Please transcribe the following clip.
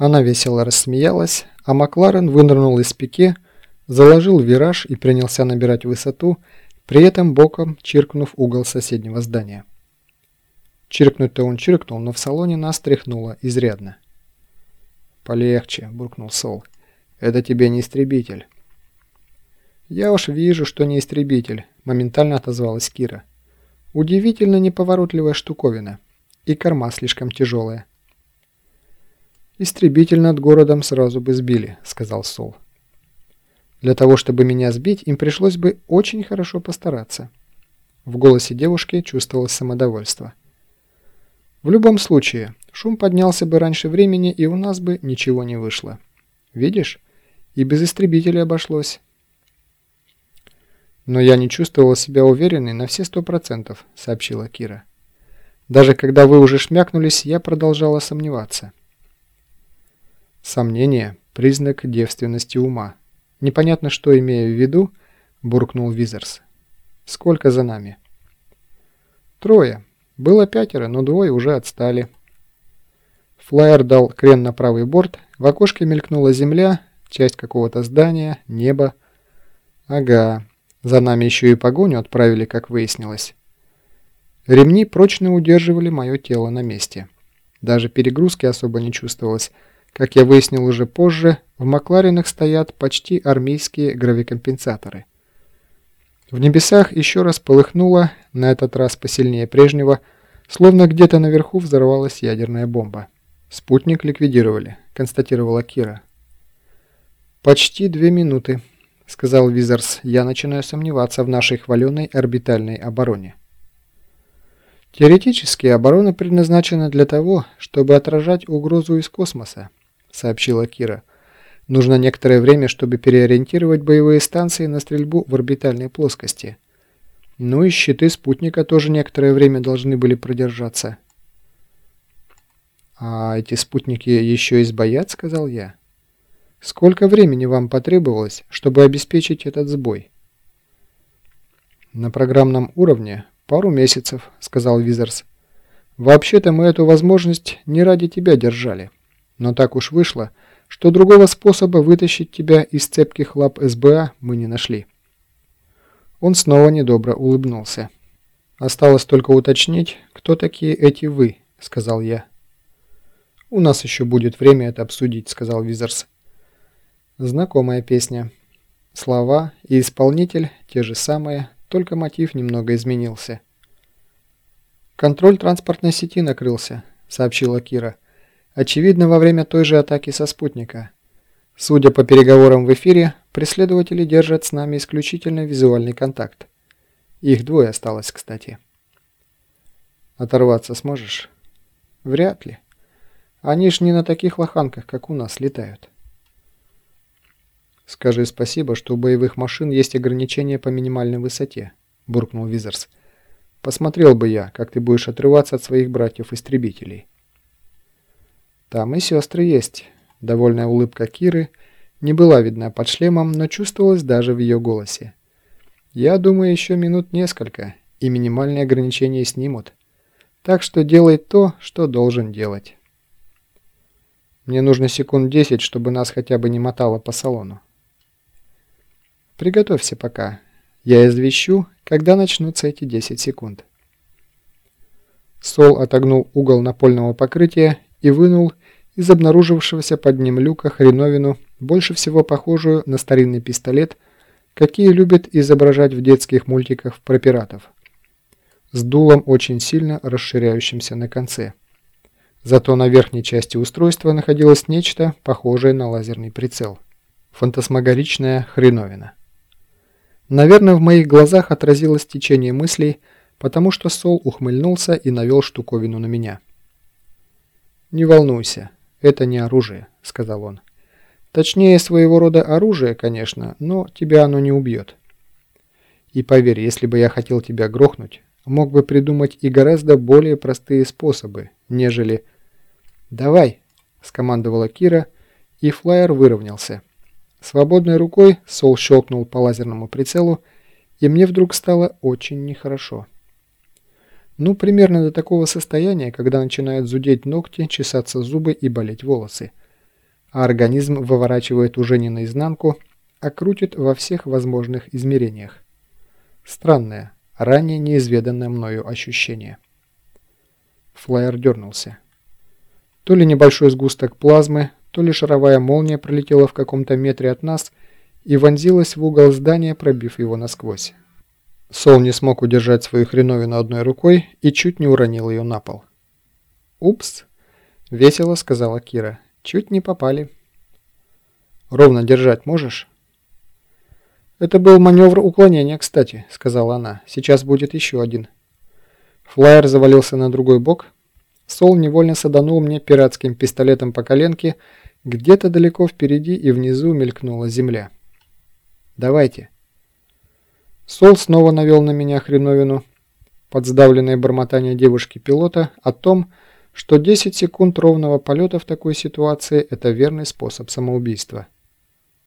Она весело рассмеялась, а Макларен вынырнул из пике, заложил вираж и принялся набирать высоту, при этом боком чиркнув угол соседнего здания. Чиркнуть-то он чиркнул, но в салоне нас тряхнуло изрядно. «Полегче», — буркнул Сол. «Это тебе не истребитель». «Я уж вижу, что не истребитель», — моментально отозвалась Кира. «Удивительно неповоротливая штуковина. И корма слишком тяжелая. «Истребитель над городом сразу бы сбили», — сказал Сол. «Для того, чтобы меня сбить, им пришлось бы очень хорошо постараться». В голосе девушки чувствовалось самодовольство. «В любом случае, шум поднялся бы раньше времени, и у нас бы ничего не вышло. Видишь? И без истребителя обошлось». «Но я не чувствовала себя уверенной на все сто процентов», — сообщила Кира. «Даже когда вы уже шмякнулись, я продолжала сомневаться». Сомнение – признак девственности ума. Непонятно, что имею в виду, буркнул Визерс. Сколько за нами? Трое. Было пятеро, но двое уже отстали. Флайер дал крен на правый борт, в окошке мелькнула земля, часть какого-то здания, небо. Ага, за нами еще и погоню отправили, как выяснилось. Ремни прочно удерживали мое тело на месте. Даже перегрузки особо не чувствовалось, как я выяснил уже позже, в Макларенах стоят почти армейские гравикомпенсаторы. В небесах еще раз полыхнуло, на этот раз посильнее прежнего, словно где-то наверху взорвалась ядерная бомба. «Спутник ликвидировали», — констатировала Кира. «Почти две минуты», — сказал Визарс. «Я начинаю сомневаться в нашей хваленой орбитальной обороне». Теоретически оборона предназначена для того, чтобы отражать угрозу из космоса, — сообщила Кира. «Нужно некоторое время, чтобы переориентировать боевые станции на стрельбу в орбитальной плоскости. Ну и щиты спутника тоже некоторое время должны были продержаться». «А эти спутники еще и сбоят?» — сказал я. «Сколько времени вам потребовалось, чтобы обеспечить этот сбой?» «На программном уровне пару месяцев», — сказал Визерс. «Вообще-то мы эту возможность не ради тебя держали». Но так уж вышло, что другого способа вытащить тебя из цепких лап СБА мы не нашли. Он снова недобро улыбнулся. «Осталось только уточнить, кто такие эти «вы», — сказал я. «У нас еще будет время это обсудить», — сказал Визерс. Знакомая песня. Слова и исполнитель те же самые, только мотив немного изменился. «Контроль транспортной сети накрылся», — сообщила Кира. Очевидно, во время той же атаки со спутника. Судя по переговорам в эфире, преследователи держат с нами исключительно визуальный контакт. Их двое осталось, кстати. Оторваться сможешь? Вряд ли. Они ж не на таких лоханках, как у нас, летают. Скажи спасибо, что у боевых машин есть ограничения по минимальной высоте, буркнул Визерс. Посмотрел бы я, как ты будешь отрываться от своих братьев-истребителей. Там и сестры есть. Довольная улыбка Киры не была видна под шлемом, но чувствовалась даже в ее голосе. Я думаю, еще минут несколько, и минимальные ограничения снимут. Так что делай то, что должен делать. Мне нужно секунд 10, чтобы нас хотя бы не мотало по салону. Приготовься пока. Я извещу, когда начнутся эти 10 секунд. Сол отогнул угол напольного покрытия и вынул из обнаружившегося под ним люка хреновину, больше всего похожую на старинный пистолет, какие любят изображать в детских мультиках про пиратов. С дулом очень сильно расширяющимся на конце. Зато на верхней части устройства находилось нечто, похожее на лазерный прицел. Фантасмагоричная хреновина. Наверное, в моих глазах отразилось течение мыслей, потому что Сол ухмыльнулся и навел штуковину на меня. «Не волнуйся, это не оружие», — сказал он. «Точнее, своего рода оружие, конечно, но тебя оно не убьет. И поверь, если бы я хотел тебя грохнуть, мог бы придумать и гораздо более простые способы, нежели...» «Давай», — скомандовала Кира, и флайер выровнялся. Свободной рукой Сол щелкнул по лазерному прицелу, и мне вдруг стало очень нехорошо. Ну, примерно до такого состояния, когда начинают зудеть ногти, чесаться зубы и болеть волосы. а организм выворачивает уже не наизнанку, а крутит во всех возможных измерениях. Странное, ранее неизведанное мною ощущение. Флайер дернулся. То ли небольшой сгусток плазмы, то ли шаровая молния пролетела в каком-то метре от нас и вонзилась в угол здания, пробив его насквозь. Сол не смог удержать свою хреновину одной рукой и чуть не уронил ее на пол. «Упс!» — весело сказала Кира. «Чуть не попали». «Ровно держать можешь?» «Это был маневр уклонения, кстати», — сказала она. «Сейчас будет еще один». Флайер завалился на другой бок. Сол невольно саданул мне пиратским пистолетом по коленке. Где-то далеко впереди и внизу мелькнула земля. «Давайте». Сол снова навел на меня хреновину. Под сдавленное бормотание девушки-пилота о том, что 10 секунд ровного полета в такой ситуации – это верный способ самоубийства.